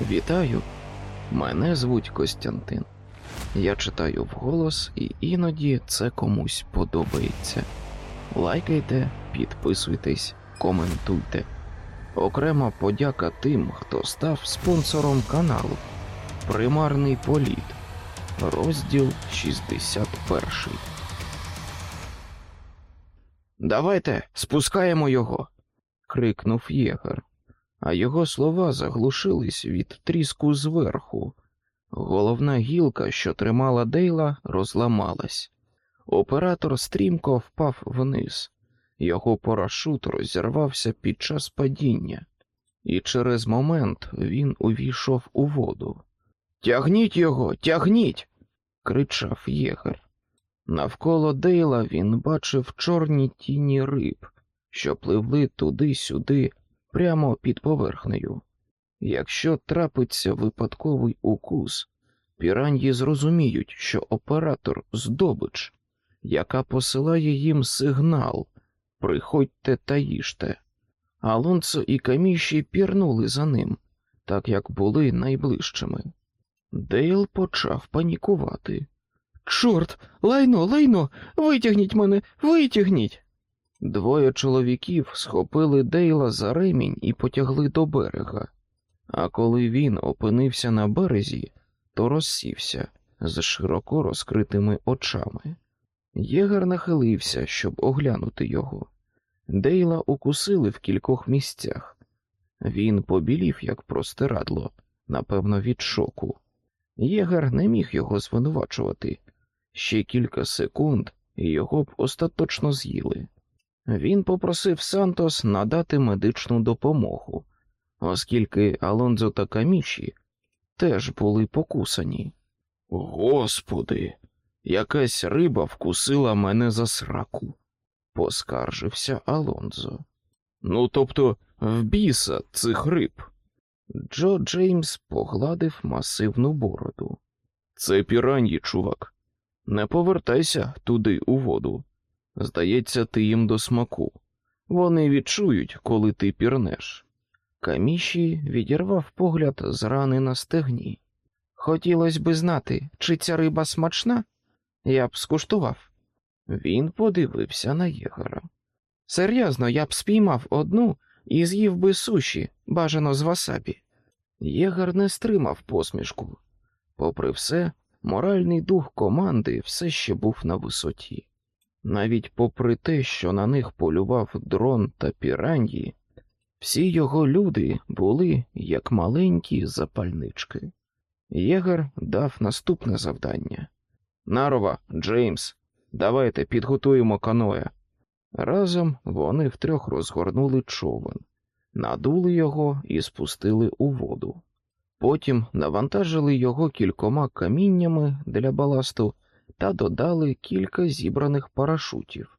Вітаю! Мене звуть Костянтин. Я читаю вголос, і іноді це комусь подобається. Лайкайте, підписуйтесь, коментуйте. Окрема подяка тим, хто став спонсором каналу. Примарний політ. Розділ 61. Давайте спускаємо його. крикнув єгер, а його слова заглушились від тріску зверху. Головна гілка, що тримала Дейла, розламалась. Оператор стрімко впав вниз, його парашут розірвався під час падіння, і через момент він увійшов у воду. Тягніть його, тягніть. кричав єгер. Навколо Дейла він бачив чорні тіні риб, що пливли туди-сюди, прямо під поверхнею. Якщо трапиться випадковий укус, піраньї зрозуміють, що оператор здобич, яка посилає їм сигнал Приходьте та їжте. Алонсо і Каміші пірнули за ним, так як були найближчими. Дейл почав панікувати. Чорт, лайно, лайно, витягніть мене, витягніть. Двоє чоловіків схопили Дейла за ремінь і потягли до берега. А коли він опинився на березі, то розсівся з широко розкритими очами. Єгер нахилився, щоб оглянути його. Дейла укусили в кількох місцях. Він побілів, як простирадло, напевно, від шоку. Єгер не міг його звинувачувати. Ще кілька секунд і його б остаточно з'їли. Він попросив Сантос надати медичну допомогу, оскільки Алонзо та Каміші теж були покусані. Господи, якась риба вкусила мене за сраку, поскаржився Алонзо. Ну, тобто, в біса цих риб. Джо Джеймс погладив масивну бороду. Це піраньї, чувак. Не повертайся туди у воду. Здається, ти їм до смаку. Вони відчують, коли ти пірнеш. Каміші відірвав погляд з рани на стегні. Хотілося би знати, чи ця риба смачна? Я б скуштував. Він подивився на єгора. Серйозно, я б спіймав одну і з'їв би суші, бажано з васабі. Єгар не стримав посмішку. Попри все, моральний дух команди все ще був на висоті. Навіть попри те, що на них полював дрон та піраньї, всі його люди були як маленькі запальнички. Єгер дав наступне завдання. Нарова, Джеймс, давайте підготуємо каноя. Разом вони втрьох розгорнули човен, надули його і спустили у воду. Потім навантажили його кількома каміннями для баласту та додали кілька зібраних парашутів.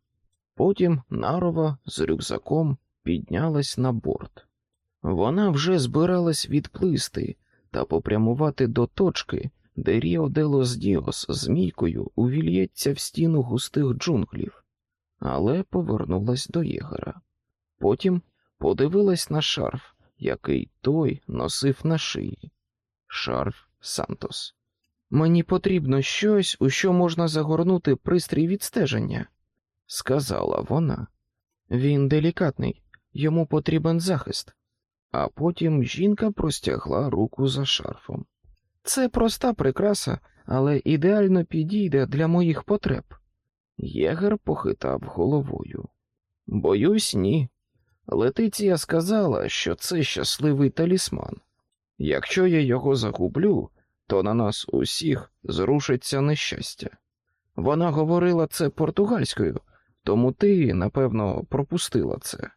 Потім Нарова з рюкзаком піднялась на борт. Вона вже збиралась відплисти та попрямувати до точки, де Ріо де Лос Діос змійкою увіллється в стіну густих джунглів, але повернулась до єгера. Потім подивилась на шарф, який той носив на шиї. Шарф Сантос. Мені потрібно щось, у що можна загорнути пристрій відстеження, сказала вона. Він делікатний, йому потрібен захист. А потім жінка простягла руку за шарфом. Це проста прикраса, але ідеально підійде для моїх потреб. Єгер похитав головою. Боюсь, ні. Летиція сказала, що це щасливий талісман. Якщо я його загублю, то на нас усіх зрушиться нещастя. Вона говорила це португальською, тому ти, напевно, пропустила це.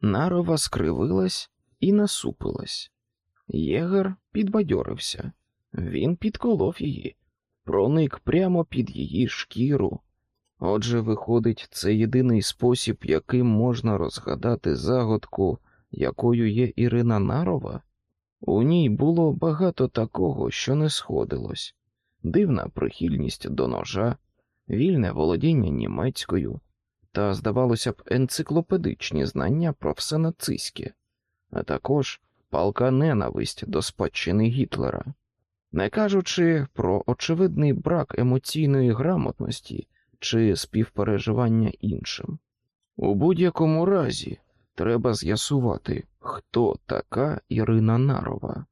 Нарова скривилась і насупилась. Єгер підбадьорився. Він підколов її, проник прямо під її шкіру. Отже, виходить, це єдиний спосіб, яким можна розгадати загадку, якою є Ірина Нарова. У ній було багато такого, що не сходилось дивна прихильність до ножа, вільне володіння німецькою та, здавалося б, енциклопедичні знання про все нацистське, а також палка ненависть до спадщини Гітлера, не кажучи про очевидний брак емоційної грамотності чи співпереживання іншим. У будь-якому разі треба з'ясувати, хто така Ірина Нарова.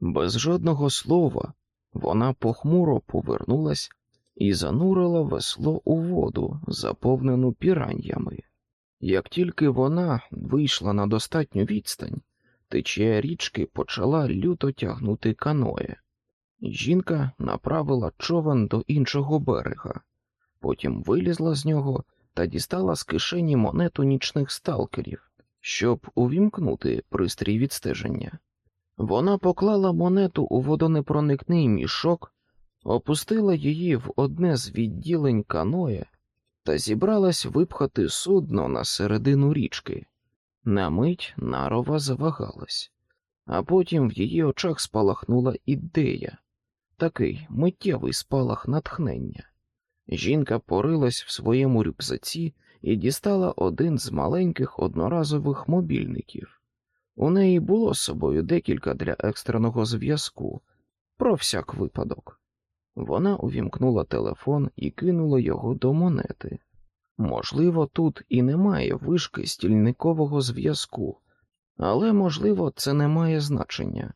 Без жодного слова вона похмуро повернулась і занурила весло у воду, заповнену піраннями. Як тільки вона вийшла на достатню відстань, течія річки почала люто тягнути каное. Жінка направила човен до іншого берега, потім вилізла з нього та дістала з кишені монету нічних сталкерів, щоб увімкнути пристрій відстеження. Вона поклала монету у водонепроникний мішок, опустила її в одне з відділень каноє та зібралась випхати судно на середину річки. На мить нарова завагалась, а потім в її очах спалахнула ідея такий миттєвий спалах натхнення. Жінка порилась в своєму рюкзаці і дістала один з маленьких одноразових мобільників. У неї було з собою декілька для екстреного зв'язку, про всяк випадок. Вона увімкнула телефон і кинула його до монети. Можливо, тут і немає вишки стільникового зв'язку, але, можливо, це не має значення.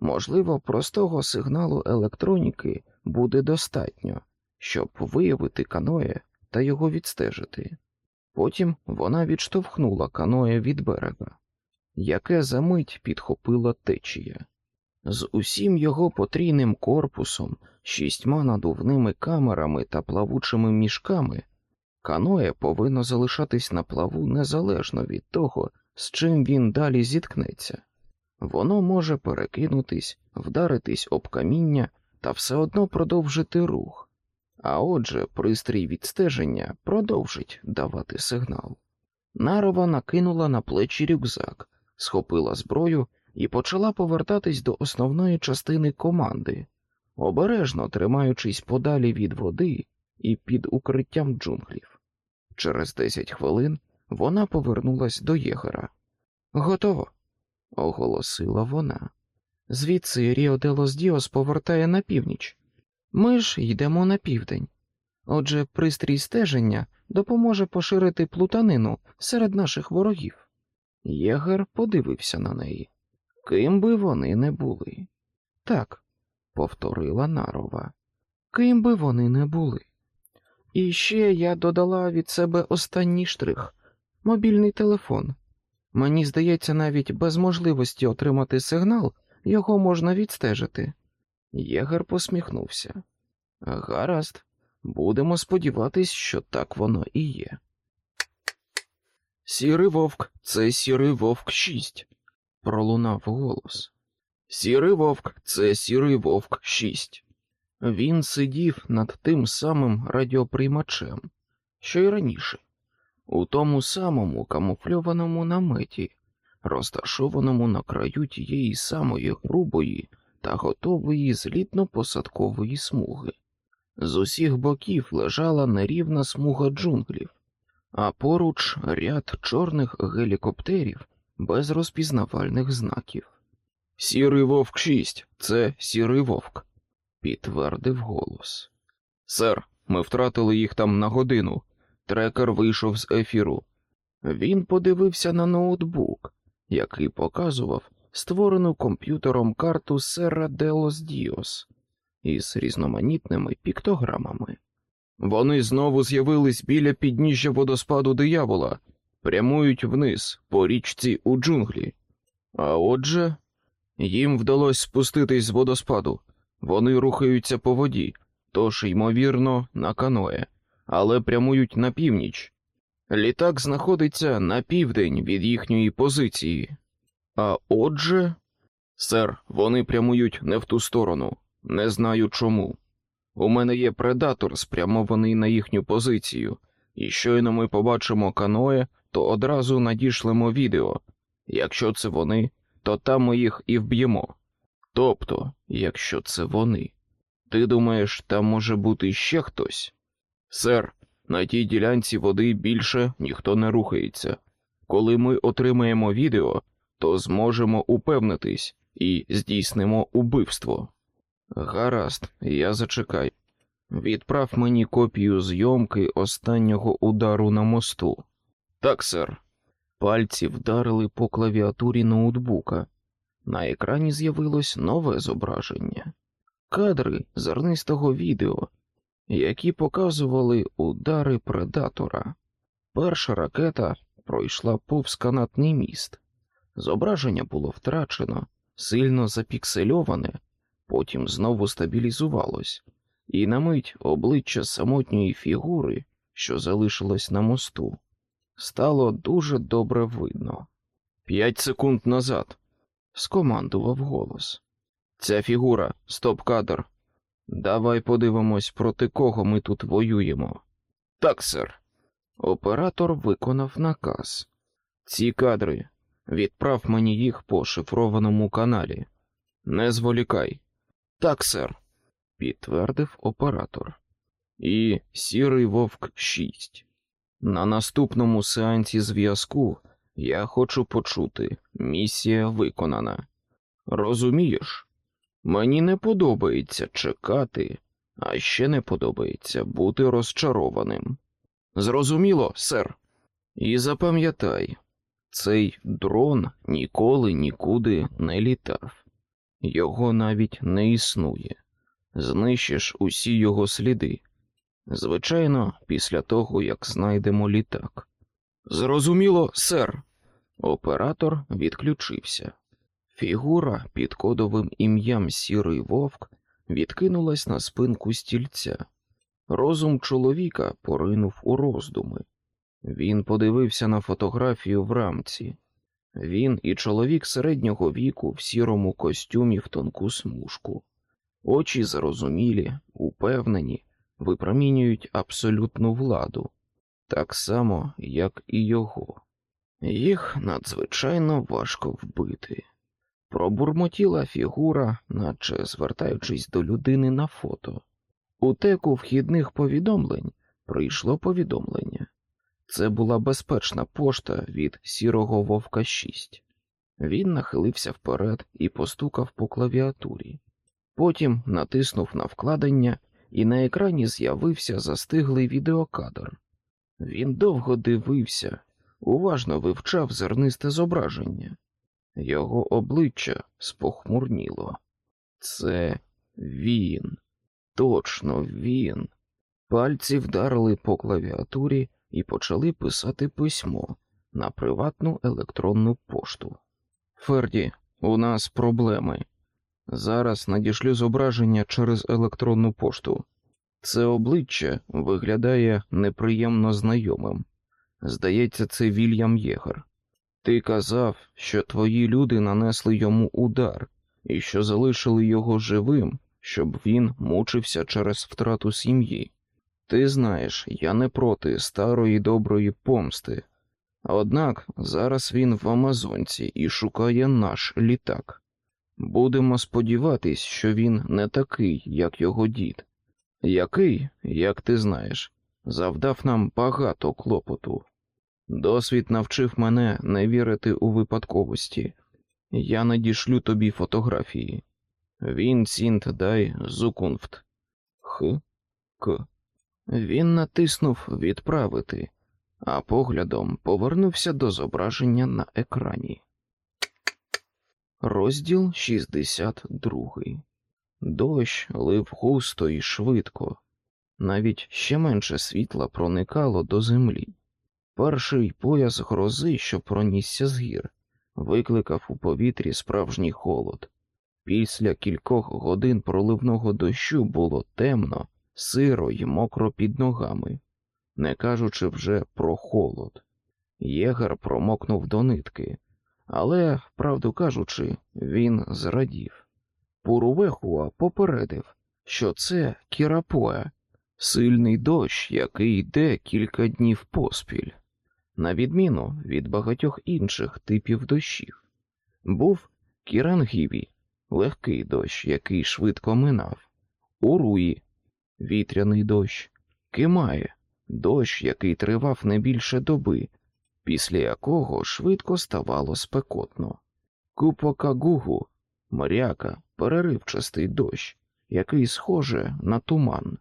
Можливо, простого сигналу електроніки буде достатньо, щоб виявити каноє та його відстежити. Потім вона відштовхнула каноє від берега, яке за мить підхопила течія. З усім його потрійним корпусом, шістьма надувними камерами та плавучими мішками, каноє повинно залишатись на плаву незалежно від того, з чим він далі зіткнеться. Воно може перекинутись, вдаритись об каміння та все одно продовжити рух, а отже, пристрій відстеження продовжить давати сигнал. Нарова накинула на плечі рюкзак, схопила зброю і почала повертатись до основної частини команди, обережно тримаючись подалі від води і під укриттям джунглів. Через десять хвилин вона повернулась до Єгера. Готово, оголосила вона. Звідси Ріо де Лос Діос повертає на північ. Ми ж йдемо на південь. Отже, пристрій стеження допоможе поширити плутанину серед наших ворогів. Єгер подивився на неї. Ким би вони не були. Так, повторила Нарова. Ким би вони не були. І ще я додала від себе останній штрих мобільний телефон. Мені здається, навіть без можливості отримати сигнал його можна відстежити. Єгер посміхнувся. Гаразд, будемо сподіватись, що так воно і є. Сірий вовк, це сірий вовк 6, пролунав голос. Сірий вовк, це сірий вовк 6. Він сидів над тим самим радіоприймачем, що й раніше, у тому самому камуфльованому наметі, розташованому на краю тієї самої грубої та готової злітно-посадкової смуги. З усіх боків лежала нерівна смуга джунглів, а поруч ряд чорних гелікоптерів без розпізнавальних знаків. Сірий вовк 6, це сірий вовк, підтвердив голос. Сер, ми втратили їх там на годину. Трекер вийшов з ефіру. Він подивився на ноутбук, який показував створену комп'ютером карту Серра де Лос Діос із різноманітними піктограмами. Вони знову з'явились біля підніжжя водоспаду диявола, прямують вниз по річці у джунглі. А отже, їм вдалося спуститись з водоспаду. Вони рухаються по воді, тож, ймовірно, на каное, але прямують на північ. Літак знаходиться на південь від їхньої позиції. А отже, сер, вони прямують не в ту сторону. Не знаю чому. У мене є предатор, спрямований на їхню позицію, і щойно ми побачимо каное, то одразу надішлемо відео. Якщо це вони, то там ми їх і вб'ємо. Тобто, якщо це вони. Ти думаєш, там може бути ще хтось? Сер, на тій ділянці води більше ніхто не рухається. Коли ми отримаємо відео, то зможемо упевнитись і здійснимо убивство. Гаразд, я зачекаю. Відправ мені копію зйомки останнього удару на мосту. Так, сер. Пальці вдарили по клавіатурі ноутбука. На екрані з'явилось нове зображення. Кадри зернистого відео, які показували удари предатора. Перша ракета пройшла повз канатний міст. Зображення було втрачено, сильно запіксельоване, потім знову стабілізувалось, і на мить обличчя самотньої фігури, що залишилось на мосту, стало дуже добре видно. П'ять секунд назад, скомандував голос. Ця фігура, стоп-кадр. Давай подивимось, проти кого ми тут воюємо. Так, сер. Оператор виконав наказ. Ці кадри. Відправ мені їх по шифрованому каналі. Не зволікай. Так, сер, підтвердив оператор. І сірий вовк 6. На наступному сеансі зв'язку я хочу почути, місія виконана. Розумієш? Мені не подобається чекати, а ще не подобається бути розчарованим. Зрозуміло, сер. І запам'ятай, цей дрон ніколи нікуди не літав, його навіть не існує. Знищиш усі його сліди. Звичайно, після того, як знайдемо літак. Зрозуміло, сер. Оператор відключився. Фігура під кодовим ім'ям Сірий Вовк відкинулась на спинку стільця. Розум чоловіка поринув у роздуми. Він подивився на фотографію в рамці. Він і чоловік середнього віку в сірому костюмі в тонку смужку. Очі зарозумілі, упевнені, випромінюють абсолютну владу, так само, як і його. Їх надзвичайно важко вбити. Пробурмотіла фігура, наче звертаючись до людини на фото. У теку вхідних повідомлень прийшло повідомлення. Це була безпечна пошта від сірого вовка 6. Він нахилився вперед і постукав по клавіатурі. Потім натиснув на вкладення, і на екрані з'явився застиглий відеокадр. Він довго дивився, уважно вивчав зернисте зображення. Його обличчя спохмурніло. Це він, точно він. Пальці вдарили по клавіатурі і почали писати письмо на приватну електронну пошту. Ферді, у нас проблеми. Зараз надішлю зображення через електронну пошту. Це обличчя виглядає неприємно знайомим. Здається, це Вільям Єгер. Ти казав, що твої люди нанесли йому удар і що залишили його живим, щоб він мучився через втрату сім'ї. Ти знаєш, я не проти старої доброї помсти. Однак зараз він в Амазонці і шукає наш літак. Будемо сподіватись, що він не такий, як його дід, який, як ти знаєш, завдав нам багато клопоту. Досвід навчив мене не вірити у випадковості. Я надішлю тобі фотографії. Wir sind die Zukunft. Х. К. Він натиснув відправити, а поглядом повернувся до зображення на екрані. Розділ 62 Дощ лив густо і швидко, навіть ще менше світла проникало до землі. Перший пояс грози, що пронісся з гір, викликав у повітрі справжній холод. Після кількох годин проливного дощу було темно, сиро й мокро під ногами, не кажучи вже про холод. Єгар промокнув до нитки, але, правду кажучи, він зрадів. Пурувехуа попередив, що це кірапоя, сильний дощ, який йде кілька днів поспіль на відміну від багатьох інших типів дощів. Був кірангіві, легкий дощ, який швидко минав, уруї, вітряний дощ, кимає, дощ, який тривав не більше доби, після якого швидко ставало спекотно. Купокагугу, моряка, переривчастий дощ, який схоже на туман,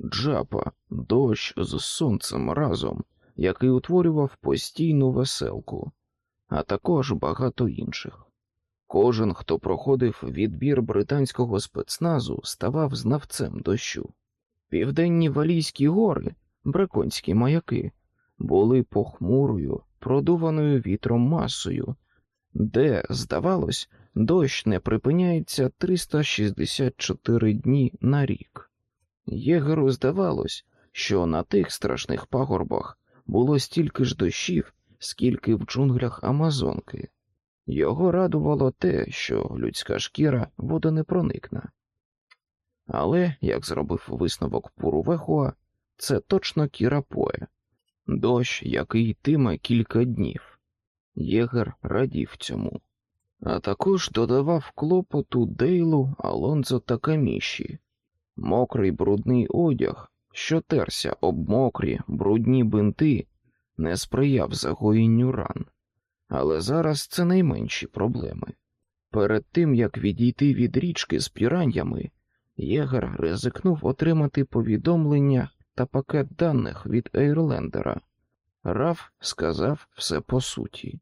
джапа, дощ з сонцем разом, який утворював постійну веселку, а також багато інших. Кожен, хто проходив відбір британського спецназу, ставав знавцем дощу. Південні Валійські гори, бреконські маяки, були похмурою, продуваною вітром масою, де, здавалось, дощ не припиняється 364 дні на рік. Єгеру здавалось, що на тих страшних пагорбах було стільки ж дощів, скільки в джунглях Амазонки. Його радувало те, що людська шкіра водонепроникна. Але, як зробив висновок Пурувехуа, це точно кірапоє, дощ, який йтиме кілька днів. Єгер радів цьому, а також додавав клопоту Дейлу, Алонзо та Каміші. Мокрий брудний одяг, що терся об мокрі, брудні бинти, не сприяв загоєнню ран. Але зараз це найменші проблеми. Перед тим як відійти від річки з піраннями, Єгер ризикнув отримати повідомлення та пакет даних від Ейрлендера. Раф сказав все по суті.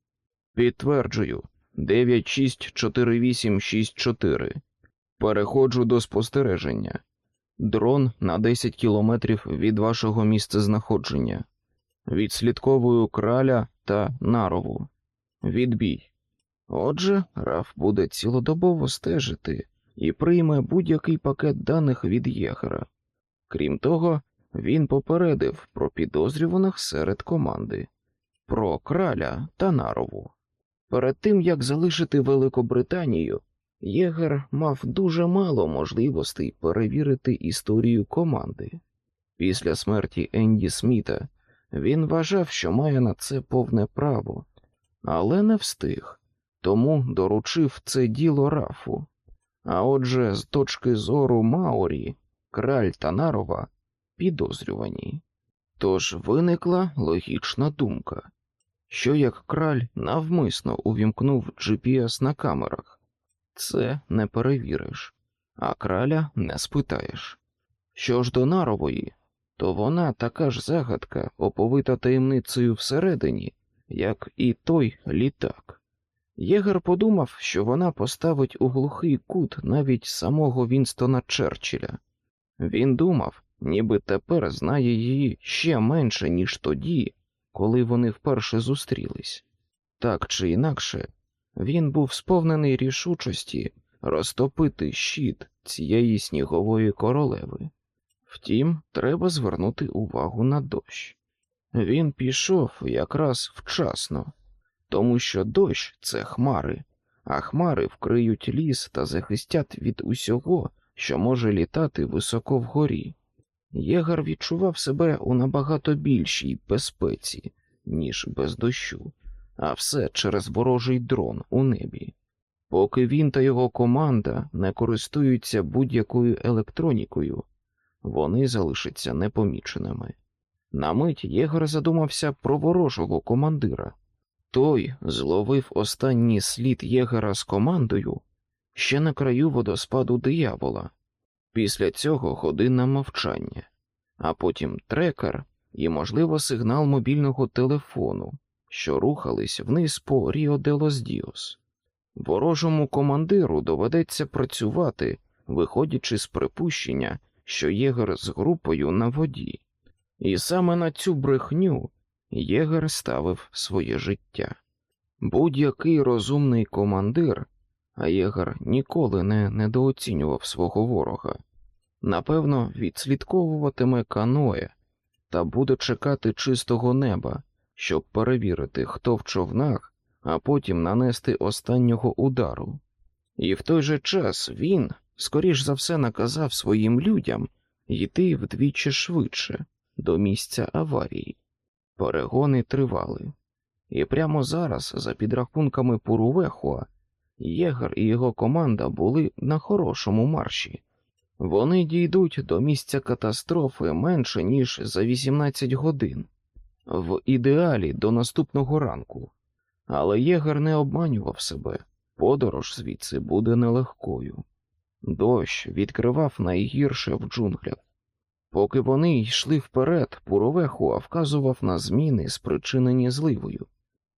Підтверджую, 964864. Переходжу до спостереження. Дрон на 10 кілометрів від вашого місця знаходження. Відслідковую краля та нарову. Відбій. Отже, Раф буде цілодобово стежити і прийме будь-який пакет даних від єгера. Крім того, він попередив про підозрюваних серед команди, про краля та нарову. Перед тим як залишити Великобританію, Єгер мав дуже мало можливостей перевірити історію команди. Після смерті Енді Сміта він вважав, що має на це повне право, але не встиг, тому доручив це діло Рафу. А отже, з точки зору Маорі, краль та нарова підозрювані. Тож виникла логічна думка, що як краль навмисно увімкнув GPS на камерах, це не перевіриш, а краля не спитаєш. Що ж до нарової, то вона така ж загадка, оповита таємницею всередині, як і той літак. Єгер подумав, що вона поставить у глухий кут навіть самого Вінстона Черчилля. Він думав, ніби тепер знає її ще менше, ніж тоді, коли вони вперше зустрілись. Так чи інакше, він був сповнений рішучості розтопити щит цієї снігової королеви. Втім, треба звернути увагу на дощ. Він пішов якраз вчасно, тому що дощ це хмари, а хмари вкриють ліс та захистять від усього, що може літати високо вгорі. Єгар відчував себе у набагато більшій безпеці, ніж без дощу, а все через ворожий дрон у небі. Поки він та його команда не користуються будь-якою електронікою, вони залишаться непоміченими. На мить Єгор задумався про ворожого командира. Той зловив останній слід єгера з командою ще на краю водоспаду диявола. Після цього годинне мовчання, а потім трекер і, можливо, сигнал мобільного телефону, що рухались вниз по Ріо де лос Діос. Ворожому командиру доведеться працювати, виходячи з припущення, що єгер з групою на воді, і саме на цю брехню єгер ставив своє життя. Будь-який розумний командир, а єгер ніколи не недооцінював свого ворога, напевно, відслідковуватиме каноє та буде чекати чистого неба, щоб перевірити, хто в човнах, а потім нанести останнього удару. І в той же час він, скоріш за все, наказав своїм людям йти вдвічі швидше до місця аварії. Перегони тривали, і прямо зараз, за підрахунками Пурувехуа, Єгер і його команда були на хорошому марші. Вони дійдуть до місця катастрофи менше, ніж за 18 годин, в ідеалі до наступного ранку. Але Єгер не обманював себе. Подорож звідси буде нелегкою. Дощ відкривав найгірше в джунглях. Поки вони йшли вперед, Пуровехуа вказував на зміни, спричинені зливою.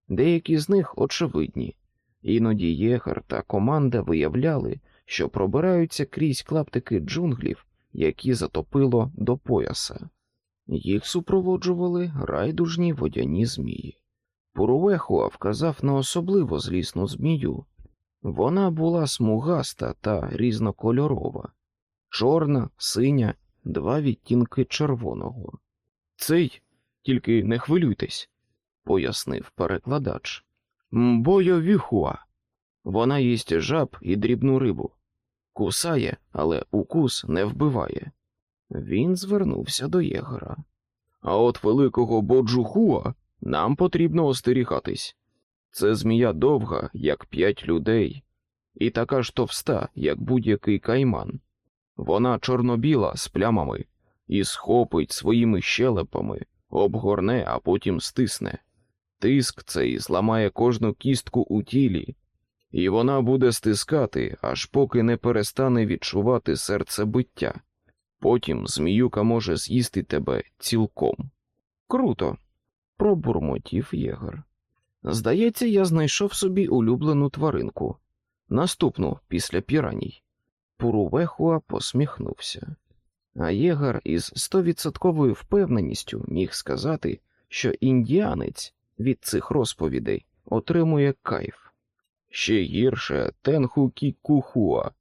Деякі з них очевидні, іноді єгер та команда виявляли, що пробираються крізь клаптики джунглів, які затопило до пояса. Їх супроводжували райдужні водяні змії. Пуровехуа вказав на особливо злісну змію. Вона була смугаста та різнокольорова, чорна, синя, два відтінки червоного. Цей, тільки не хвилюйтесь, пояснив перекладач. Мбойовіхуа. Вона їсть жаб і дрібну рибу. Кусає, але укус не вбиває. Він звернувся до єгера. А от великого боджухуа нам потрібно остерігатись. Це змія довга, як п'ять людей, і така ж товста, як будь-який кайман. Вона чорнобіла з плямами і схопить своїми щелепами, обгорне, а потім стисне. Тиск цей зламає кожну кістку у тілі, і вона буде стискати, аж поки не перестане відчувати серцебиття. Потім зміюка може з'їсти тебе цілком. Круто, пробурмотів єгер. Здається, я знайшов собі улюблену тваринку, наступну після піраній. Пурувехуа посміхнувся, а єгар із стовідсотковою впевненістю міг сказати, що індіанець від цих розповідей отримує кайф. Ще гірше Тенху Кікухуа,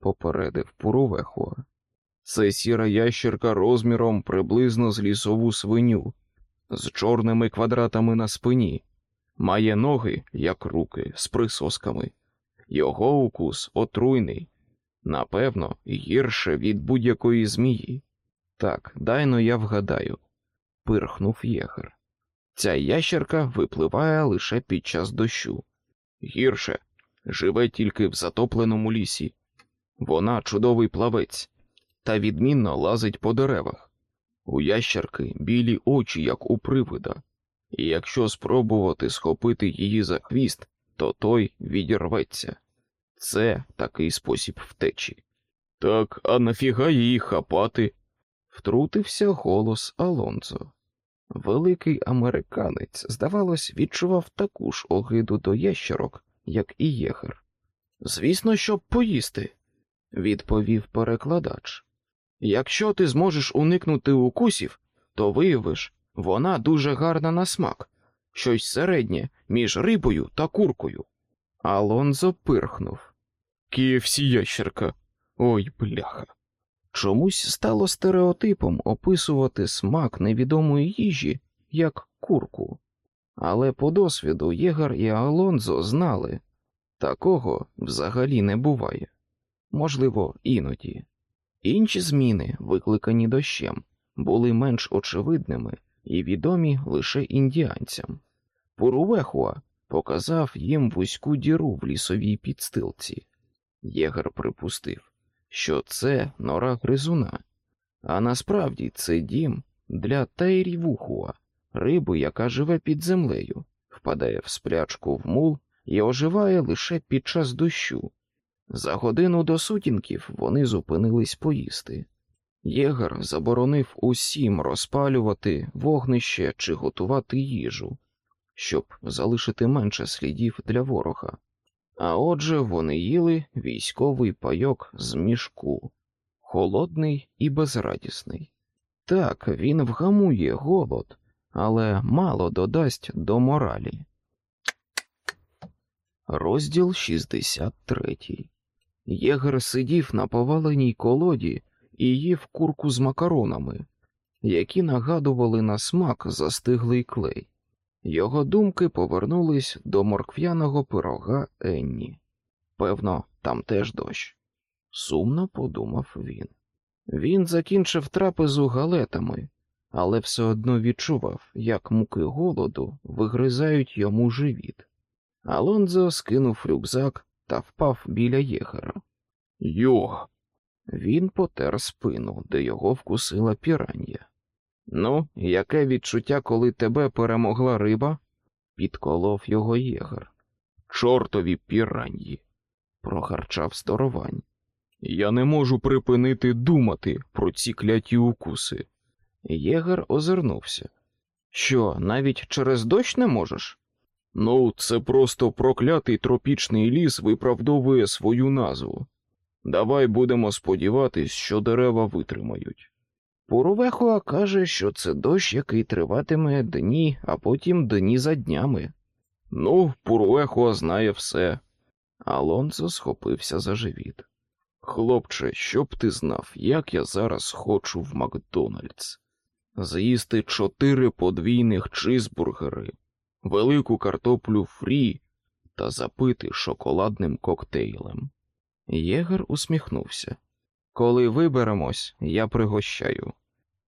попередив Пурувехуа. Це сіра ящерка розміром приблизно з лісову свиню, з чорними квадратами на спині, має ноги, як руки, з присосками. Його укус отруйний, напевно, гірше від будь-якої змії. Так, дайно я вгадаю, пирхнув єгер. Ця ящерка випливає лише під час дощу. Гірше живе тільки в затопленому лісі. Вона чудовий плавець та відмінно лазить по деревах. У ящерки білі очі, як у привида, і якщо спробувати схопити її за хвіст, то той відірветься. Це такий спосіб втечі. Так, а нафіга її хапати? втрутився голос Алонзо. Великий американець, здавалось, відчував таку ж огиду до ящерок, як і єгер. Звісно, щоб поїсти, відповів перекладач. Якщо ти зможеш уникнути укусів, то виявиш, вона дуже гарна на смак, щось середнє між рибою та куркою. Алонзо пирхнув. Кієвсі ящерка. Ой, бляха. Чомусь стало стереотипом описувати смак невідомої їжі як курку. Але по досвіду Єгар і Алонзо знали такого взагалі не буває. Можливо, іноді. Інші зміни, викликані дощем, були менш очевидними і відомі лише індіанцям. Пурувехуа показав їм вузьку діру в лісовій підстилці. Єгер припустив, що це нора гризуна, а насправді це дім для тайрівухуа, риби, яка живе під землею, впадає в сплячку в мул і оживає лише під час дощу. За годину до сутінків вони зупинились поїсти. Єгер заборонив усім розпалювати вогнище чи готувати їжу, щоб залишити менше слідів для ворога. А отже, вони їли військовий пайок з мішку, холодний і безрадісний. Так, він вгамує голод, але мало додасть до моралі. Розділ 63 Єгер сидів на поваленій колоді і їв курку з макаронами, які нагадували на смак застиглий клей. Його думки повернулись до моркв'яного пирога Енні. Певно, там теж дощ. Сумно подумав він. Він закінчив трапезу галетами, але все одно відчував, як муки голоду вигризають йому живіт. Алонзо скинув рюкзак та впав біля єгера. Йох. Він потер спину, де його вкусила пірання. Ну, яке відчуття, коли тебе перемогла риба? підколов його єгер. Чортові піраньї, прохарчав здоровань. Я не можу припинити думати про ці кляті укуси. Єгер озирнувся. Що, навіть через дощ не можеш? Ну, це просто проклятий тропічний ліс виправдовує свою назву. Давай будемо сподіватись, що дерева витримають. Пурувехуа каже, що це дощ, який триватиме дні, а потім дні за днями. Ну, Пуруехуа знає все. Алонсо схопився за живіт. Хлопче, щоб ти знав, як я зараз хочу в Макдональдс. З'їсти чотири подвійних чизбургери, велику картоплю фрі та запити шоколадним коктейлем. Єгер усміхнувся. Коли виберемось, я пригощаю.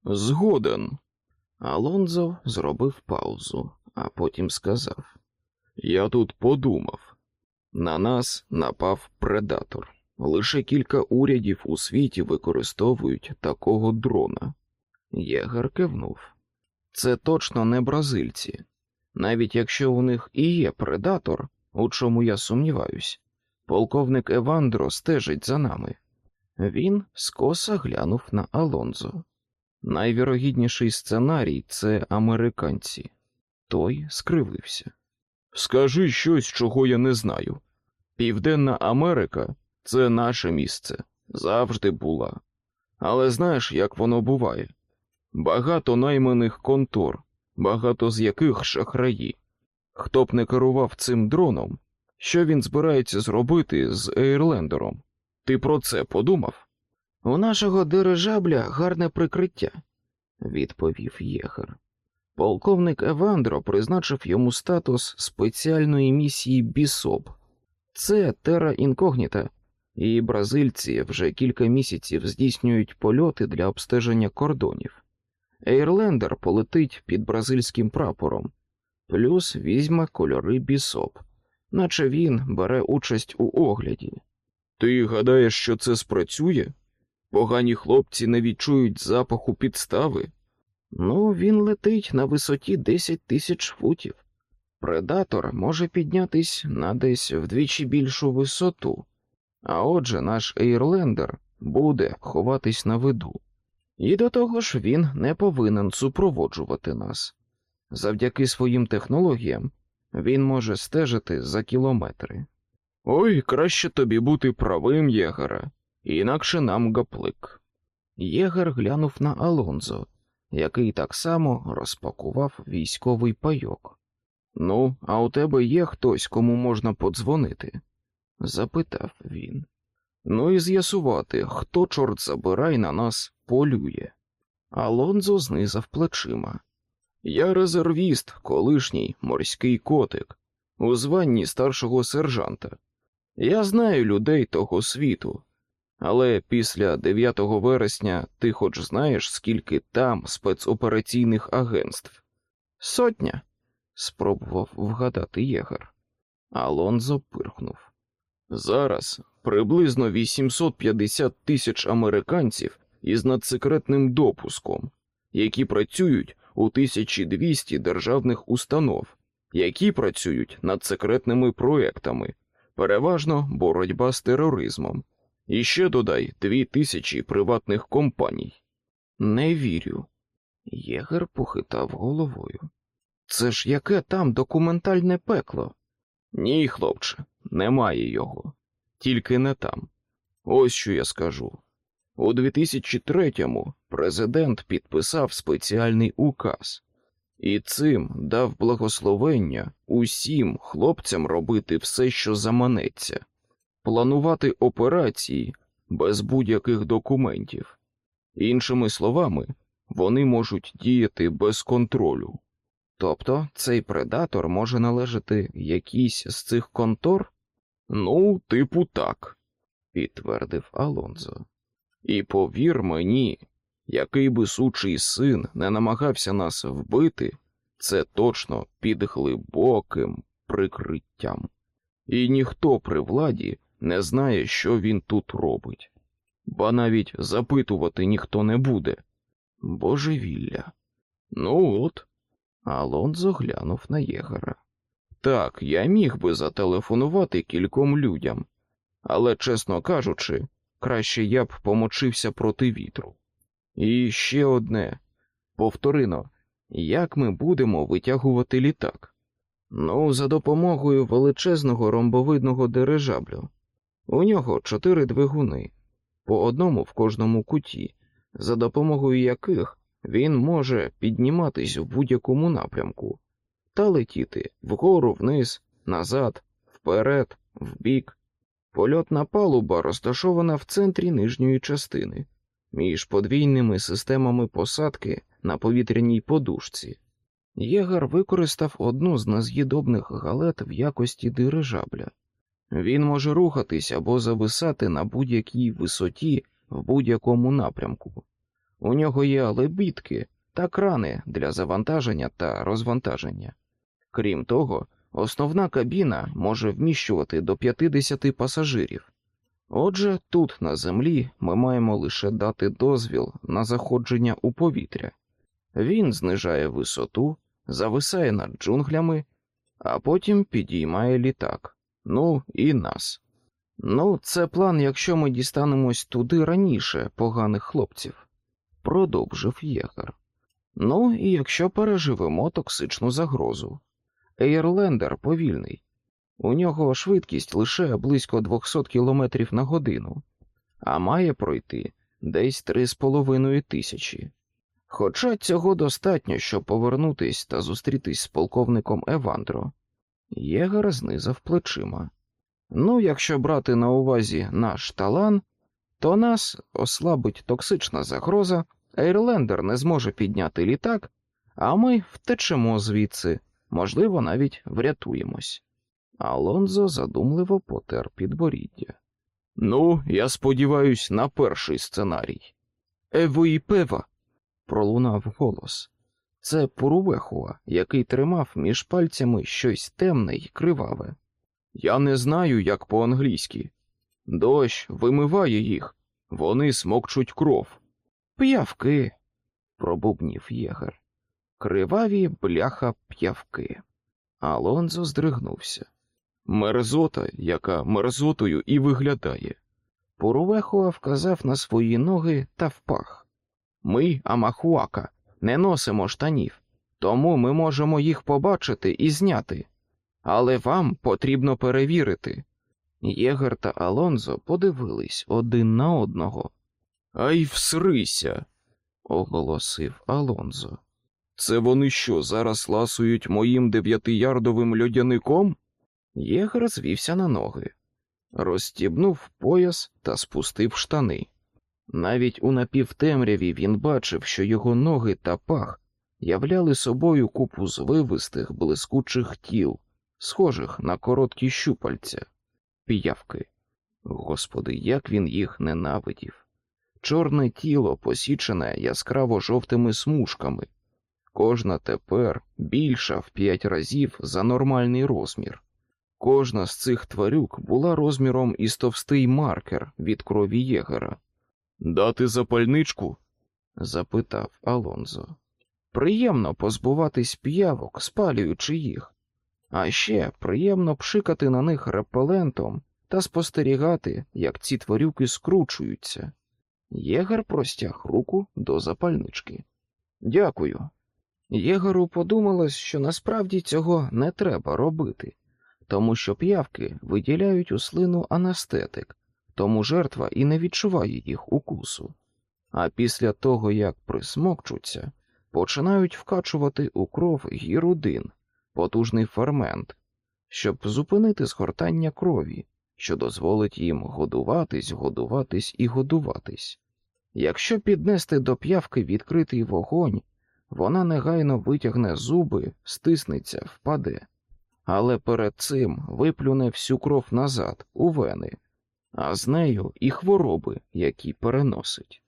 Згоден. Алонзо зробив паузу, а потім сказав: Я тут подумав. На нас напав предатор. Лише кілька урядів у світі використовують такого дрона. Єгер кивнув. Це точно не бразильці. Навіть якщо у них і є предатор, у чому я сумніваюсь, полковник Евандро стежить за нами. Він скоса глянув на Алонзо. Найвірогідніший сценарій це американці. Той скривився. Скажи щось, чого я не знаю. Південна Америка це наше місце, завжди була. Але знаєш, як воно буває? Багато найманих контор, багато з яких шахраї. Хто б не керував цим дроном, що він збирається зробити з Ейрлендером? Ти про це подумав? У нашого дирижабля гарне прикриття, відповів Єгер. Полковник Евандро призначив йому статус спеціальної місії Бісоп. Це тера інкогніта, і бразильці вже кілька місяців здійснюють польоти для обстеження кордонів. Ейрлендер полетить під бразильським прапором, плюс візьме кольори бісоп, наче він бере участь у огляді. Ти гадаєш, що це спрацює? Погані хлопці не відчують запаху підстави? Ну, він летить на висоті 10 тисяч футів. Предатор може піднятись на десь вдвічі більшу висоту, а отже, наш Ейрлендер буде ховатись на виду. І до того ж він не повинен супроводжувати нас. Завдяки своїм технологіям він може стежити за кілометри. Ой, краще тобі бути правим, Єгера, інакше нам гаплик. Єгер глянув на Алонзо, який так само розпакував військовий пайок. Ну, а у тебе є хтось, кому можна подзвонити? запитав він. Ну і з'ясувати, хто, чорт забирай, на нас полює. Алонзо знизав плечима. Я резервіст, колишній морський котик, у званні старшого сержанта. Я знаю людей того світу, але після 9 вересня ти хоч знаєш, скільки там спецопераційних агентств? Сотня, спробував вгадати єгер. Алонзо пирхнув. Зараз приблизно 850 тисяч американців із надсекретним допуском, які працюють у 1200 державних установ, які працюють над секретними проектами, переважно боротьба з тероризмом. І ще додай дві тисячі приватних компаній. Не вірю. Єгер похитав головою. Це ж яке там документальне пекло? Ні, хлопче, немає його, тільки не там. Ось що я скажу. У 2003-му президент підписав спеціальний указ і цим дав благословення усім хлопцям робити все, що заманеться, планувати операції без будь-яких документів. Іншими словами, вони можуть діяти без контролю. Тобто цей предатор може належати якійсь з цих контор? Ну, типу, так, підтвердив Алонзо. І повір мені, який би сучий син не намагався нас вбити, це точно під глибоким прикриттям. І ніхто при владі не знає, що він тут робить, ба навіть запитувати ніхто не буде. Божевілля. Ну от. Алонзо глянув на єгера. Так, я міг би зателефонувати кільком людям, але, чесно кажучи, краще я б помочився проти вітру. І ще одне повторино, як ми будемо витягувати літак? Ну, за допомогою величезного ромбовидного дирижаблю. У нього чотири двигуни, по одному в кожному куті, за допомогою яких він може підніматись в будь-якому напрямку та летіти вгору, вниз, назад, вперед, вбік. Польотна палуба розташована в центрі нижньої частини, між подвійними системами посадки на повітряній подушці. Єгар використав одну з нез'їдобних галет в якості дирижабля. Він може рухатись або зависати на будь-якій висоті в будь-якому напрямку. У нього є лебідки та крани для завантаження та розвантаження. Крім того, основна кабіна може вміщувати до 50 пасажирів. Отже, тут на землі ми маємо лише дати дозвіл на заходження у повітря. Він знижає висоту, зависає над джунглями, а потім підіймає літак. Ну і нас. Ну, це план, якщо ми дістанемось туди раніше поганих хлопців, продовжив єгар. Ну і якщо переживемо токсичну загрозу. Ейрлендер повільний, у нього швидкість лише близько 200 км на годину, а має пройти десь 3,5 тисячі. Хоча цього достатньо, щоб повернутись та зустрітись з полковником Евандро. Єгар знизав плечима. Ну, якщо брати на увазі наш талан, то нас ослабить токсична загроза, Ейрлендер не зможе підняти літак, а ми втечемо звідси, можливо, навіть врятуємось. Алонзо задумливо потер підборіддя. Ну, я сподіваюсь, на перший сценарій. Ево і пева, пролунав голос. Це Пурувехуа, який тримав між пальцями щось темне й криваве. Я не знаю, як по-англійськи. Дощ вимиває їх, вони смокчуть кров. П'явки, пробубнів єгер. Криваві бляха п'явки. Алонзо здригнувся. Мерзота, яка мерзотою і виглядає. Пурувехуа вказав на свої ноги та впах. Ми, Амахуака, не носимо штанів, тому ми можемо їх побачити і зняти. Але вам потрібно перевірити. Єгер та Алонзо подивились один на одного. Ай всрися, оголосив Алонзо. Це вони що, зараз ласують моїм дев'ятиярдовим льодяником? Єгер звівся на ноги, розстібнув пояс та спустив штани. Навіть у напівтемряві він бачив, що його ноги та пах являли собою купу звивистих блискучих тіл, схожих на короткі щупальця, піявки. Господи, як він їх ненавидів. Чорне тіло посічене яскраво жовтими смужками, кожна тепер більша в п'ять разів за нормальний розмір. Кожна з цих тварюк була розміром із товстий маркер від крові єгера. Дати запальничку? запитав Алонзо. Приємно позбуватись п'явок, спалюючи їх, а ще приємно пшикати на них репелентом та спостерігати, як ці тварюки скручуються. Єгер простяг руку до запальнички. Дякую. Єгеру подумалось, що насправді цього не треба робити, тому що п'явки виділяють у слину анестетик, тому жертва і не відчуває їх укусу. А після того, як присмокчуться, починають вкачувати у кров гірудин, потужний фермент, щоб зупинити згортання крові, що дозволить їм годуватись, годуватись і годуватись. Якщо піднести до п'явки відкритий вогонь, вона негайно витягне зуби, стиснеться, впаде, але перед цим виплюне всю кров назад, у вени, а з нею і хвороби, які переносить.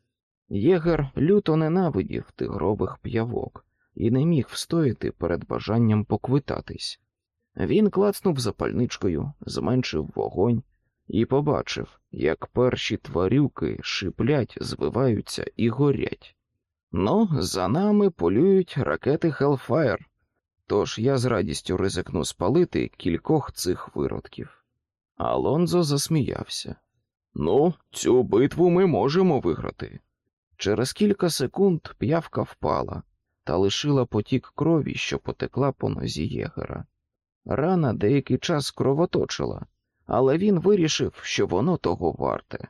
Єгер люто ненавидів тигрових п'явок і не міг встояти перед бажанням поквитатись. Він клацнув запальничкою, зменшив вогонь і побачив, як перші тварюки шиплять, звиваються і горять. Ну, за нами полюють ракети Hellfire. Тож я з радістю ризикну спалити кількох цих виродків. Алонзо засміявся. Ну, цю битву ми можемо виграти. Через кілька секунд п'явка впала та лишила потік крові, що потекла по нозі єгера. Рана деякий час кровоточила, але він вирішив, що воно того варте.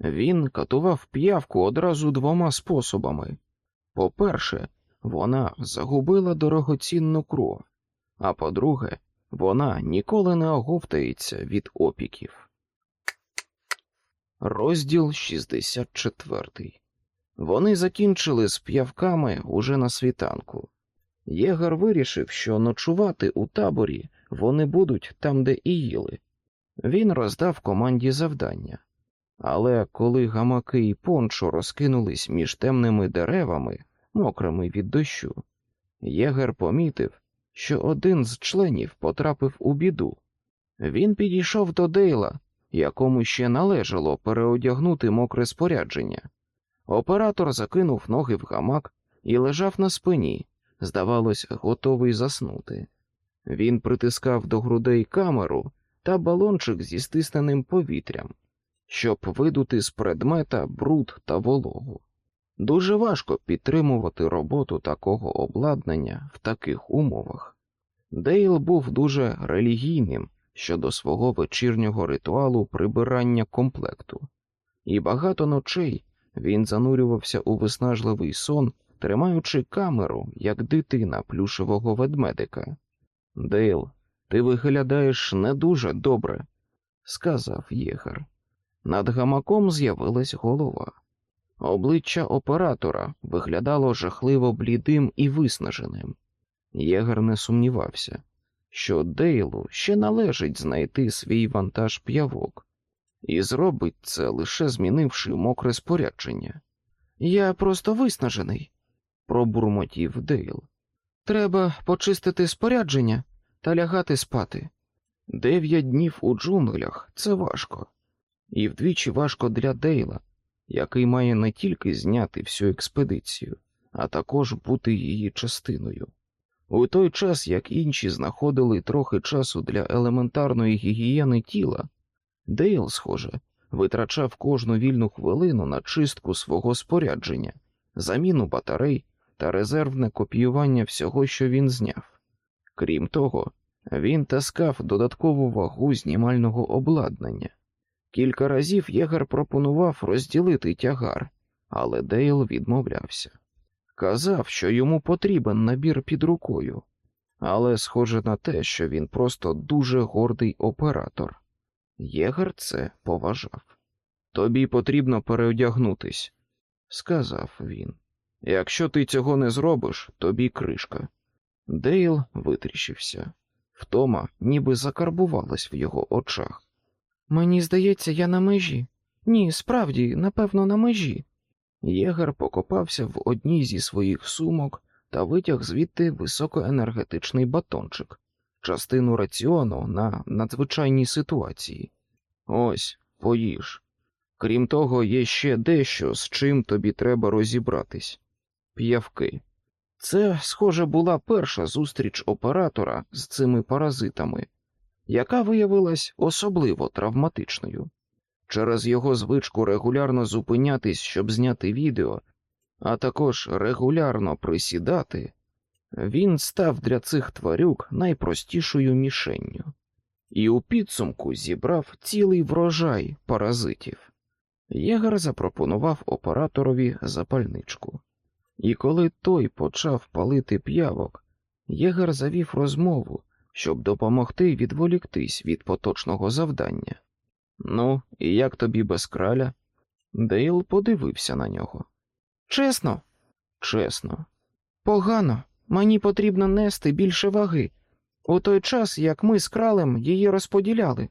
Він катував п'явку одразу двома способами. По-перше, вона загубила дорогоцінну кров, а по-друге, вона ніколи не оговтається від опіків. Розділ 64 Вони закінчили з п'явками уже на світанку. Єгар вирішив, що ночувати у таборі вони будуть там, де і їли. Він роздав команді завдання. Але коли гамаки і пончо розкинулись між темними деревами, мокрими від дощу, Єгер помітив, що один з членів потрапив у біду. Він підійшов до Дейла, якому ще належало переодягнути мокре спорядження. Оператор закинув ноги в гамак і лежав на спині, здавалось, готовий заснути. Він притискав до грудей камеру та балончик зі стисненим повітрям, щоб видути з предмета бруд та вологу. Дуже важко підтримувати роботу такого обладнання в таких умовах. Дейл був дуже релігійним щодо свого вечірнього ритуалу прибирання комплекту, і багато ночей він занурювався у виснажливий сон, тримаючи камеру, як дитина плюшевого ведмедика. Дейл, ти виглядаєш не дуже добре, сказав Єгер. Над гамаком з'явилась голова. Обличчя оператора виглядало жахливо блідим і виснаженим. Єгер не сумнівався, що Дейлу ще належить знайти свій вантаж п'явок, і зробить це лише змінивши мокре спорядження. Я просто виснажений, пробурмотів Дейл. Треба почистити спорядження та лягати спати. Дев'ять днів у джунглях це важко, і вдвічі важко для Дейла, який має не тільки зняти всю експедицію, а також бути її частиною. У той час, як інші знаходили трохи часу для елементарної гігієни тіла, Дейл, схоже, витрачав кожну вільну хвилину на чистку свого спорядження, заміну батарей та резервне копіювання всього, що він зняв. Крім того, він таскав додаткову вагу знімального обладнання. Кілька разів єгар пропонував розділити тягар, але Дейл відмовлявся. Казав, що йому потрібен набір під рукою, але схоже на те, що він просто дуже гордий оператор. Єгар це поважав. Тобі потрібно переодягнутись, сказав він. Якщо ти цього не зробиш, тобі кришка. Дейл витріщився. Втома ніби закарбувалась в його очах. Мені здається, я на межі. Ні, справді, напевно, на межі. Єгер покопався в одній зі своїх сумок та витяг звідти високоенергетичний батончик, частину раціону на надзвичайній ситуації. Ось, поїж. Крім того, є ще дещо, з чим тобі треба розібратись п'явки. Це, схоже, була перша зустріч оператора з цими паразитами, яка виявилась особливо травматичною. Через його звичку регулярно зупинятись, щоб зняти відео, а також регулярно присідати, він став для цих тварюк найпростішою мішенню і у підсумку зібрав цілий врожай паразитів. Єгер запропонував операторові запальничку. І коли той почав палити п'явок, єгер завів розмову, щоб допомогти відволіктись від поточного завдання. Ну, і як тобі без краля? Дейл подивився на нього. Чесно, чесно, погано, мені потрібно нести більше ваги. У той час, як ми з кралем її розподіляли,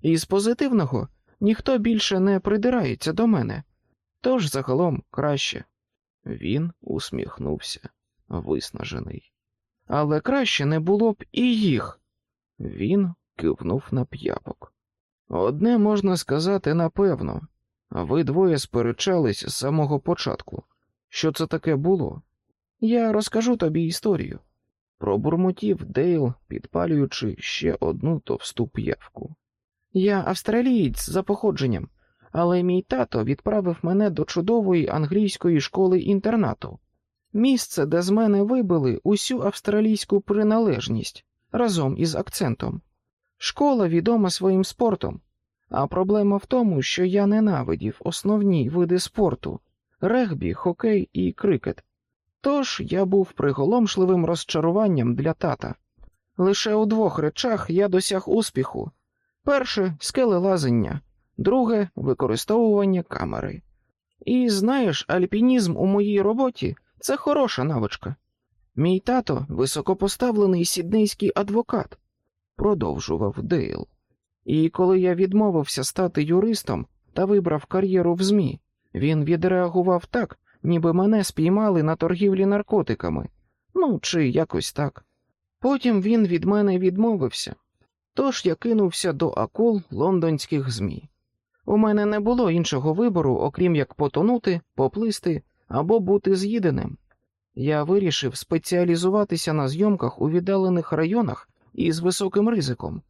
і з позитивного ніхто більше не придирається до мене, тож загалом краще. Він усміхнувся, виснажений. Але краще не було б і їх. Він кивнув на п'явок. Одне можна сказати напевно, ви двоє сперечались з самого початку. Що це таке було? Я розкажу тобі історію. Пробурмотів Дейл, підпалюючи ще одну товсту п'явку. Я австралієць за походженням, але мій тато відправив мене до чудової англійської школи інтернату. Місце, де з мене вибили усю австралійську приналежність разом із акцентом. Школа відома своїм спортом, а проблема в тому, що я ненавидів основні види спорту регбі, хокей і крикет. Тож я був приголомшливим розчаруванням для тата. Лише у двох речах я досяг успіху перше скелелазення, друге використовування камери. І знаєш, альпінізм у моїй роботі це хороша навичка. Мій тато високопоставлений сіднейський адвокат, продовжував Дейл. І коли я відмовився стати юристом та вибрав кар'єру в ЗМІ, він відреагував так, ніби мене спіймали на торгівлі наркотиками, ну чи якось так. Потім він від мене відмовився, тож я кинувся до акул лондонських ЗМІ. У мене не було іншого вибору, окрім як потонути, поплисти або бути з'їденим. Я вирішив спеціалізуватися на зйомках у віддалених районах із високим ризиком,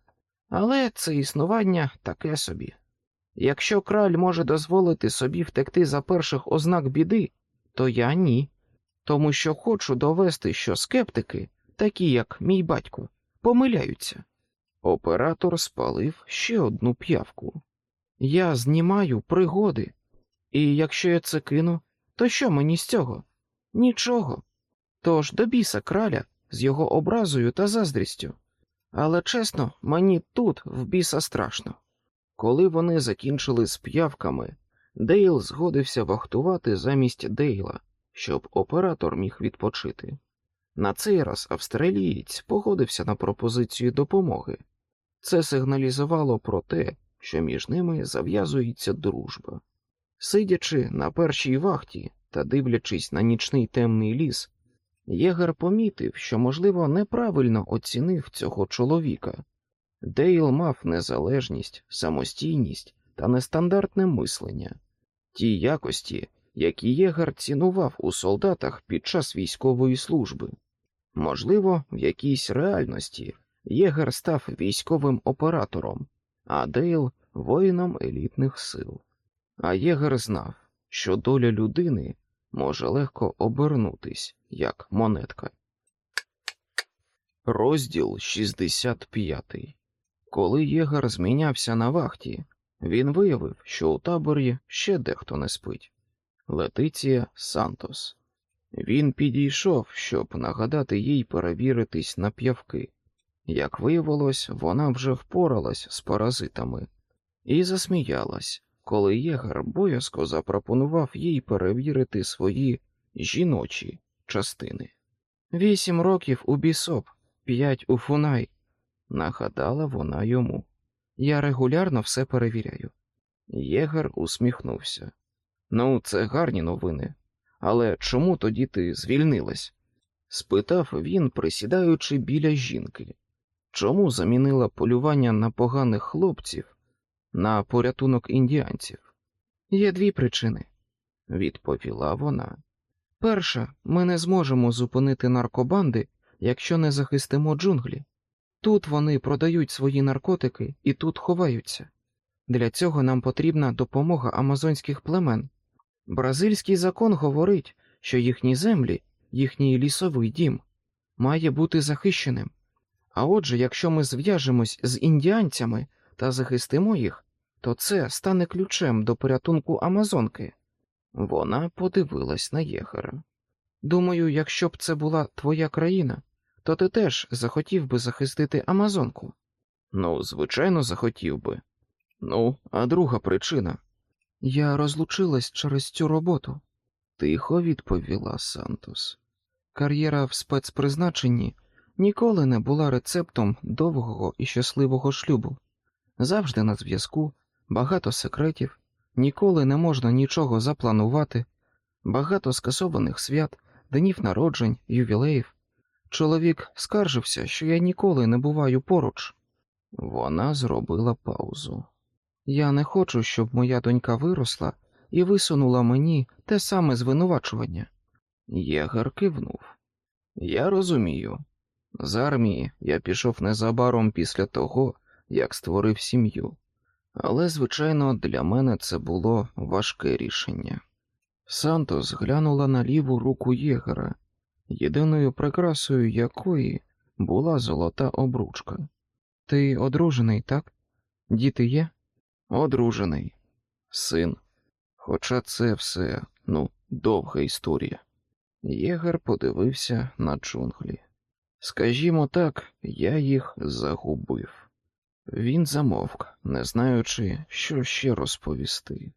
але це існування таке собі. Якщо краль може дозволити собі втекти за перших ознак біди, то я ні, тому що хочу довести, що скептики, такі як мій батько, помиляються. Оператор спалив ще одну п'явку. Я знімаю пригоди, і якщо я це кину, то що мені з цього? Нічого. Тож до біса краля з його образою та заздрістю. Але чесно, мені тут в біса страшно. Коли вони закінчили з п'явками, Дейл згодився вахтувати замість Дейла, щоб оператор міг відпочити. На цей раз австралієць погодився на пропозицію допомоги. Це сигналізувало про те, що між ними зав'язується дружба. Сидячи на першій вахті та дивлячись на нічний темний ліс, Єгер помітив, що, можливо, неправильно оцінив цього чоловіка. Дейл мав незалежність, самостійність та нестандартне мислення, ті якості, які Єгер цінував у солдатах під час військової служби. Можливо, в якійсь реальності Єгер став військовим оператором, а Дейл воїном елітних сил. А Єгер знав, що доля людини може легко обернутись, як монетка. Розділ 65 Коли Єгер змінявся на вахті, він виявив, що у таборі ще дехто не спить Летиція Сантос. Він підійшов, щоб нагадати їй перевіритись на п'явки. Як виявилось, вона вже впоралась з паразитами і засміялась, коли Єгер боязко запропонував їй перевірити свої жіночі частини. Вісім років у бісоп, п'ять у фунай, нагадала вона йому. Я регулярно все перевіряю. Єгер усміхнувся. Ну, це гарні новини. Але чому тоді ти звільнилась? спитав він, присідаючи біля жінки. Чому замінила полювання на поганих хлопців на порятунок індіанців? Є дві причини, відповіла вона. Перша, ми не зможемо зупинити наркобанди, якщо не захистимо джунглі. Тут вони продають свої наркотики і тут ховаються. Для цього нам потрібна допомога амазонських племен. Бразильський закон говорить, що їхні землі, їхній лісовий дім, має бути захищеним. А отже, якщо ми зв'яжемось з індіанцями та захистимо їх, то це стане ключем до порятунку Амазонки. Вона подивилась на Єгера. Думаю, якщо б це була твоя країна, то ти теж захотів би захистити Амазонку. Ну, звичайно, захотів би. Ну, а друга причина. Я розлучилась через цю роботу, тихо відповіла Сантос. Кар'єра в спецпризначенні ніколи не була рецептом довгого і щасливого шлюбу. Завжди на зв'язку, багато секретів, ніколи не можна нічого запланувати, багато скасованих свят, днів народжень, ювілеїв. Чоловік скаржився, що я ніколи не буваю поруч. Вона зробила паузу. Я не хочу, щоб моя донька виросла і висунула мені те саме звинувачування. Єгар кивнув. Я розумію. З армії я пішов незабаром після того, як створив сім'ю, але, звичайно, для мене це було важке рішення. Сантос глянула на ліву руку єгера, єдиною прикрасою якої була золота обручка. Ти одружений, так? Діти є? Одружений, син. Хоча це все, ну, довга історія. Єгер подивився на джунглі. Скажімо так, я їх загубив. Він замовк, не знаючи, що ще розповісти.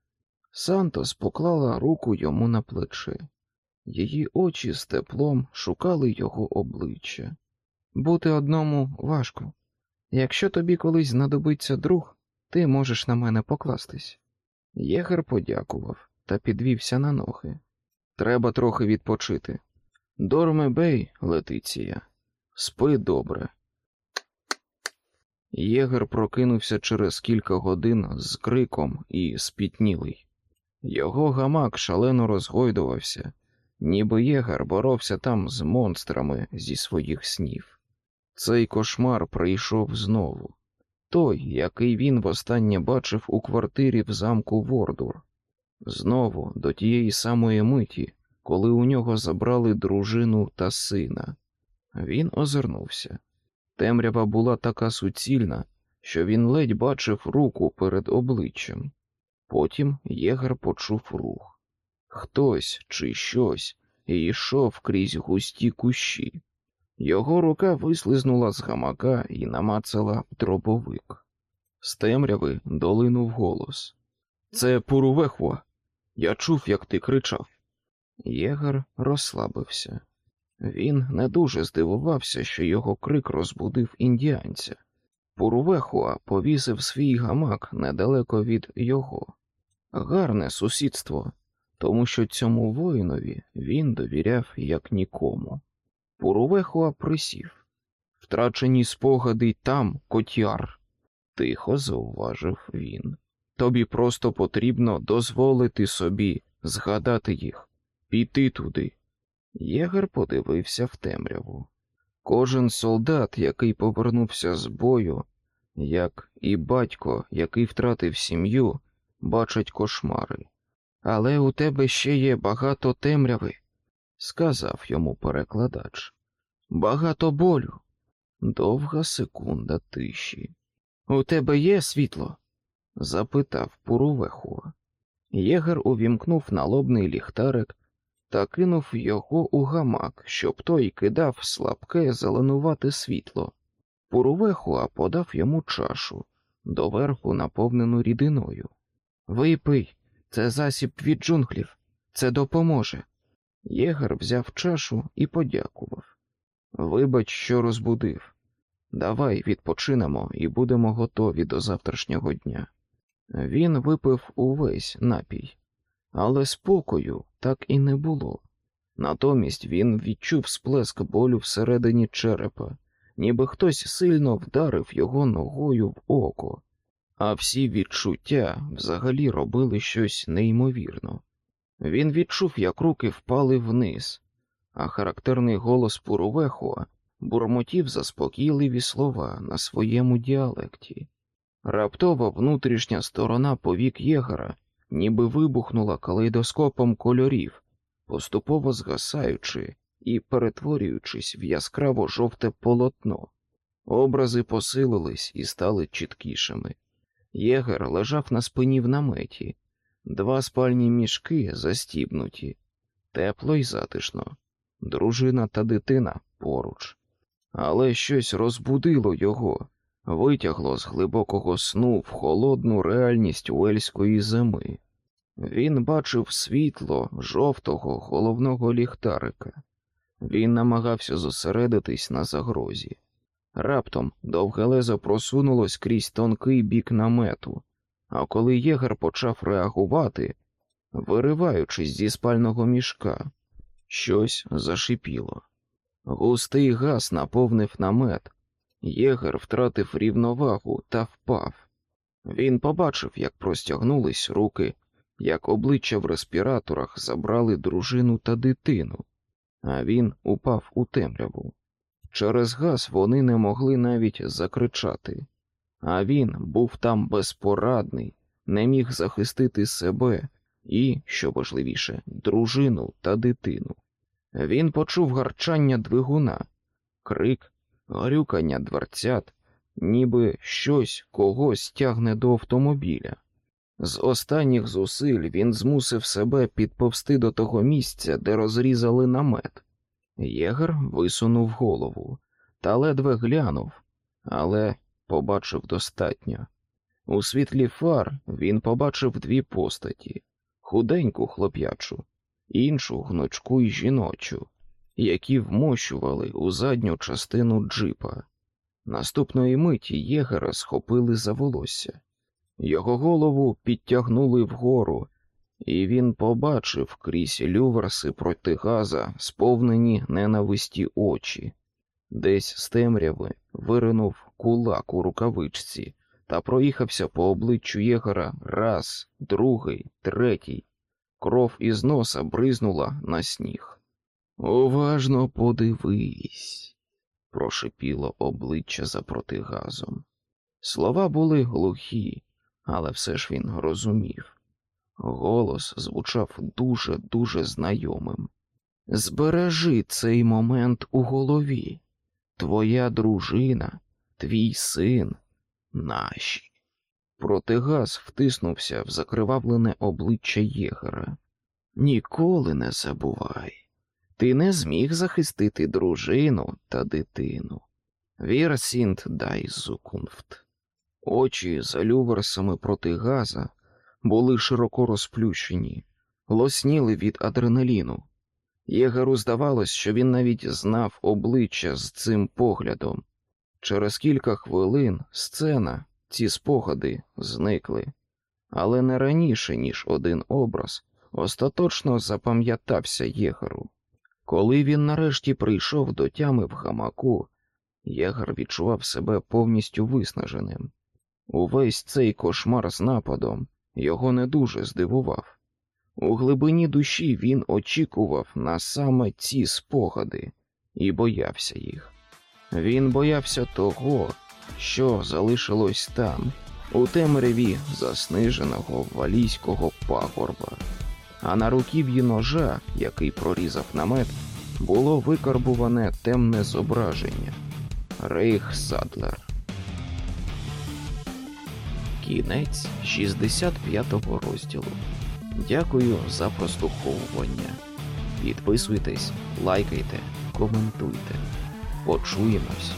Сантос поклала руку йому на плече. Її очі з теплом шукали його обличчя. Бути одному важко. Якщо тобі колись знадобиться друг, ти можеш на мене покластись. Єгер подякував та підвівся на ноги. Треба трохи відпочити. Дорме бей, Летиція, спи добре. Єгер прокинувся через кілька годин з криком і спітнілий. Його гамак шалено розгойдувався, ніби єгер боровся там з монстрами зі своїх снів. Цей кошмар прийшов знову той, який він востаннє бачив у квартирі в замку Вордур, знову до тієї самої миті, коли у нього забрали дружину та сина. Він озирнувся. Темрява була така суцільна, що він ледь бачив руку перед обличчям. Потім єгер почув рух. Хтось чи щось йшов крізь густі кущі. Його рука вислизнула з гамака і намацала дробовик. З темряви долинув голос. Це Пурувехва. Я чув, як ти кричав. Єгер розслабився. Він не дуже здивувався, що його крик розбудив індіанця. Пурувехуа повісив свій гамак недалеко від його. Гарне сусідство, тому що цьому воїнові він довіряв як нікому. Пурувехуа присів. Втрачені спогади там, котяр, тихо зауважив він. Тобі просто потрібно дозволити собі згадати їх, піти туди. Єгер подивився в темряву. Кожен солдат, який повернувся з бою, як і батько, який втратив сім'ю, бачать кошмари. Але у тебе ще є багато темряви, сказав йому перекладач. Багато болю. Довга секунда тиші. У тебе є світло? запитав Пурувехуа. Єгер увімкнув налобний ліхтарик та кинув його у гамак, щоб той кидав слабке зеленувате світло. Пурувехуа подав йому чашу, доверху наповнену рідиною. Випий, це засіб від джунглів, це допоможе. Єгер взяв чашу і подякував. Вибач, що розбудив. Давай відпочинемо і будемо готові до завтрашнього дня. Він випив увесь напій, але спокою так і не було. Натомість він відчув сплеск болю всередині черепа, ніби хтось сильно вдарив його ногою в око, а всі відчуття взагалі робили щось неймовірно. Він відчув, як руки впали вниз, а характерний голос Пурувехуа бурмотів заспокійливі слова на своєму діалекті. Раптово внутрішня сторона повік єгера ніби вибухнула калейдоскопом кольорів, поступово згасаючи і перетворюючись в яскраво жовте полотно. Образи посилились і стали чіткішими. Єгер лежав на спині в наметі, два спальні мішки застібнуті, тепло й затишно, дружина та дитина поруч. Але щось розбудило його, витягло з глибокого сну в холодну реальність уельської зими. Він бачив світло жовтого головного ліхтарика. Він намагався зосередитись на загрозі. Раптом довге лезо просунулось крізь тонкий бік намету, а коли єгер почав реагувати, вириваючись зі спального мішка, щось зашипіло. Густий газ наповнив намет, єгер втратив рівновагу та впав. Він побачив, як простягнулись руки, як обличчя в респіраторах забрали дружину та дитину, а він упав у темряву. Через газ вони не могли навіть закричати, а він був там безпорадний, не міг захистити себе і, що важливіше, дружину та дитину. Він почув гарчання двигуна, крик, грюкання дверцят, ніби щось когось тягне до автомобіля. З останніх зусиль він змусив себе підповсти до того місця, де розрізали намет. Єгер висунув голову та ледве глянув, але побачив достатньо. У світлі фар він побачив дві постаті худеньку хлоп'ячу, іншу гнучку й жіночу, які вмощували у задню частину джипа. Наступної миті єгера схопили за волосся. Його голову підтягнули вгору, і він побачив крізь люверси протигаза сповнені ненависті очі. Десь з темряви виринув кулак у рукавичці та проїхався по обличчю єгера раз, другий, третій. Кров із носа бризнула на сніг. Уважно подивись, прошипіло обличчя за протигазом. Слова були глухі, але все ж він розумів. Голос звучав дуже дуже знайомим. Збережи цей момент у голові. Твоя дружина, твій син, наші. Протигаз втиснувся в закривавлене обличчя єгера. Ніколи не забувай. Ти не зміг захистити дружину та дитину. Wir sind die Zukunft. Очі за люверсами протигаза були широко розплющені, лосніли від адреналіну. Єгеру здавалось, що він навіть знав обличчя з цим поглядом. Через кілька хвилин сцена, ці спогади зникли, але не раніше, ніж один образ, остаточно запам'ятався єгеру. Коли він нарешті прийшов до тями в гамаку, єгер відчував себе повністю виснаженим. Увесь цей кошмар з нападом його не дуже здивував. У глибині душі він очікував на саме ці спогади і боявся їх. Він боявся того, що залишилось там, у темряві засниженого валійського пагорба, а на руків'ї ножа, який прорізав намет, було викарбуване темне зображення Рейх Садлер. Кінець 65-го розділу. Дякую за прослуховування. Підписуйтесь, лайкайте, коментуйте. Почуємось.